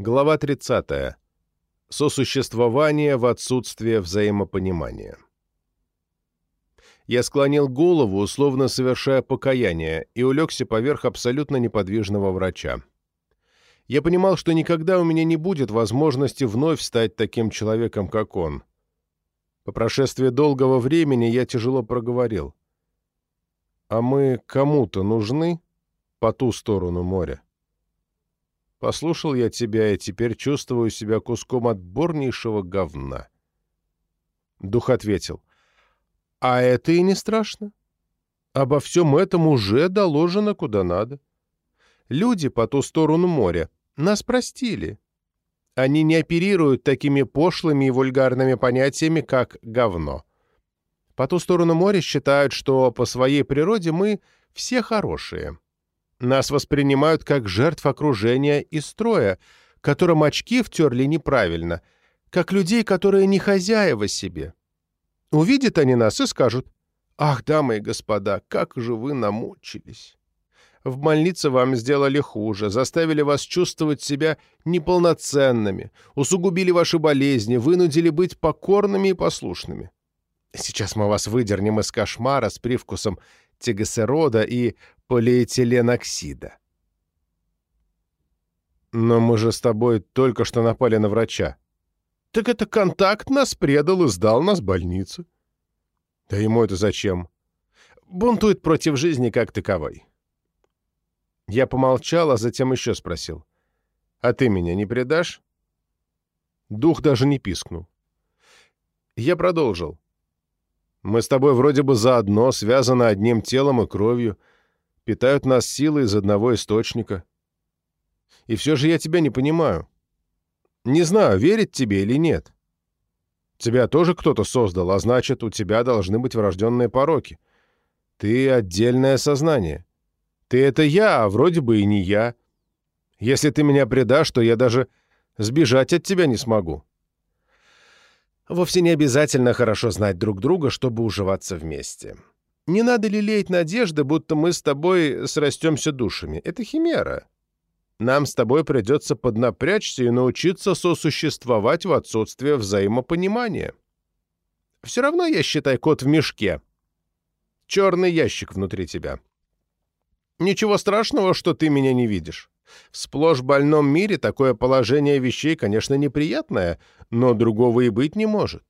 Глава 30. Сосуществование в отсутствие взаимопонимания. Я склонил голову, условно совершая покаяние, и улегся поверх абсолютно неподвижного врача. Я понимал, что никогда у меня не будет возможности вновь стать таким человеком, как он. По прошествии долгого времени я тяжело проговорил. «А мы кому-то нужны по ту сторону моря?» Послушал я тебя и теперь чувствую себя куском отборнейшего говна. Дух ответил. А это и не страшно. Обо всем этом уже доложено куда надо. Люди по ту сторону моря нас простили. Они не оперируют такими пошлыми и вульгарными понятиями, как «говно». По ту сторону моря считают, что по своей природе мы все хорошие. Нас воспринимают как жертв окружения и строя, которым очки втерли неправильно, как людей, которые не хозяева себе. Увидят они нас и скажут, «Ах, дамы и господа, как же вы намучились!» В больнице вам сделали хуже, заставили вас чувствовать себя неполноценными, усугубили ваши болезни, вынудили быть покорными и послушными. Сейчас мы вас выдернем из кошмара с привкусом тегасерода и полиэтиленоксида. Но мы же с тобой только что напали на врача. Так это контакт нас предал и сдал нас в больницу. Да ему это зачем? Бунтует против жизни как таковой. Я помолчал, а затем еще спросил. «А ты меня не предашь?» Дух даже не пискнул. Я продолжил. «Мы с тобой вроде бы заодно, связаны одним телом и кровью питают нас силой из одного источника. И все же я тебя не понимаю. Не знаю, верить тебе или нет. Тебя тоже кто-то создал, а значит, у тебя должны быть врожденные пороки. Ты отдельное сознание. Ты — это я, а вроде бы и не я. Если ты меня предашь, то я даже сбежать от тебя не смогу. Вовсе не обязательно хорошо знать друг друга, чтобы уживаться вместе. Не надо лелеять надежды, будто мы с тобой срастемся душами. Это химера. Нам с тобой придется поднапрячься и научиться сосуществовать в отсутствие взаимопонимания. Все равно я, считай, кот в мешке. Черный ящик внутри тебя. Ничего страшного, что ты меня не видишь. В сплошь больном мире такое положение вещей, конечно, неприятное, но другого и быть не может.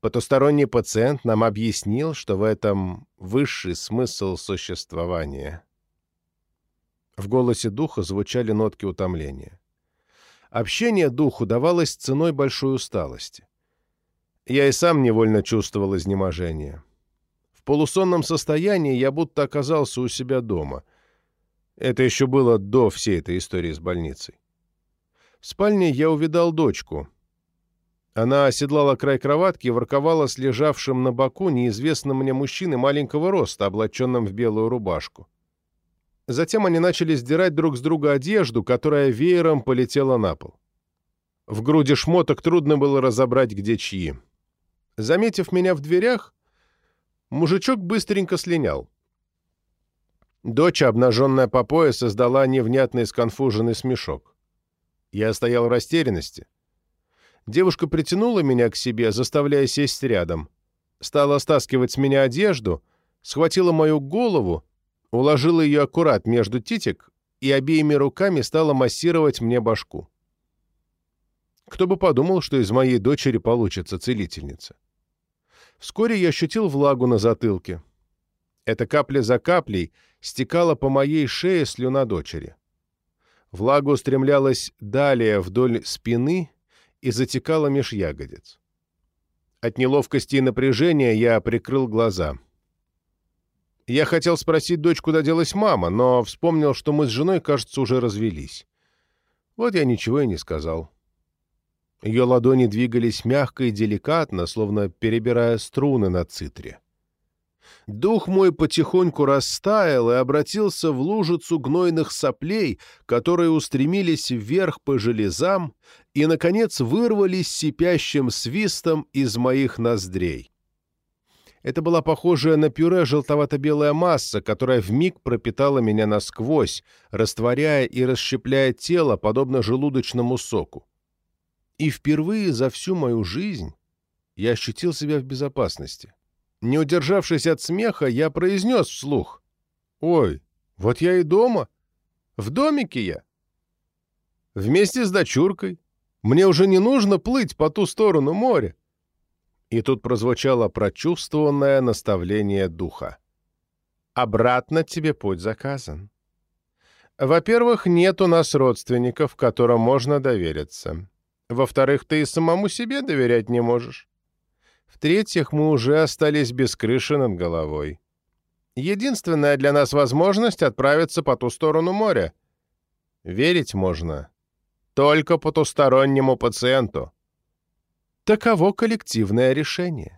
Потусторонний пациент нам объяснил, что в этом высший смысл существования. В голосе духа звучали нотки утомления. Общение духу давалось ценой большой усталости. Я и сам невольно чувствовал изнеможение. В полусонном состоянии я будто оказался у себя дома. Это еще было до всей этой истории с больницей. В спальне я увидал дочку — она оседлала край кроватки и ворковала с лежавшим на боку неизвестным мне мужчиной маленького роста, облаченным в белую рубашку. Затем они начали сдирать друг с друга одежду, которая веером полетела на пол. В груди шмоток трудно было разобрать, где чьи. Заметив меня в дверях, мужичок быстренько слинял. Дочь, обнаженная по пояс, создала невнятный сконфуженный смешок. Я стоял в растерянности — Девушка притянула меня к себе, заставляя сесть рядом. Стала стаскивать с меня одежду, схватила мою голову, уложила ее аккурат между титик и обеими руками стала массировать мне башку. Кто бы подумал, что из моей дочери получится целительница. Вскоре я ощутил влагу на затылке. Эта капля за каплей стекала по моей шее слюна дочери. Влага устремлялась далее вдоль спины и затекала меж ягодиц. От неловкости и напряжения я прикрыл глаза. Я хотел спросить дочь, куда делась мама, но вспомнил, что мы с женой, кажется, уже развелись. Вот я ничего и не сказал. Ее ладони двигались мягко и деликатно, словно перебирая струны на цитре. Дух мой потихоньку растаял и обратился в лужицу гнойных соплей, которые устремились вверх по железам и, наконец, вырвались сипящим свистом из моих ноздрей. Это была похожая на пюре желтовато-белая масса, которая вмиг пропитала меня насквозь, растворяя и расщепляя тело, подобно желудочному соку. И впервые за всю мою жизнь я ощутил себя в безопасности. Не удержавшись от смеха, я произнес вслух. «Ой, вот я и дома. В домике я. Вместе с дочуркой. Мне уже не нужно плыть по ту сторону моря. И тут прозвучало прочувствованное наставление духа. «Обратно тебе путь заказан. Во-первых, нет у нас родственников, которым можно довериться. Во-вторых, ты и самому себе доверять не можешь. В-третьих, мы уже остались без крыши над головой. Единственная для нас возможность — отправиться по ту сторону моря. Верить можно только потустороннему пациенту. Таково коллективное решение.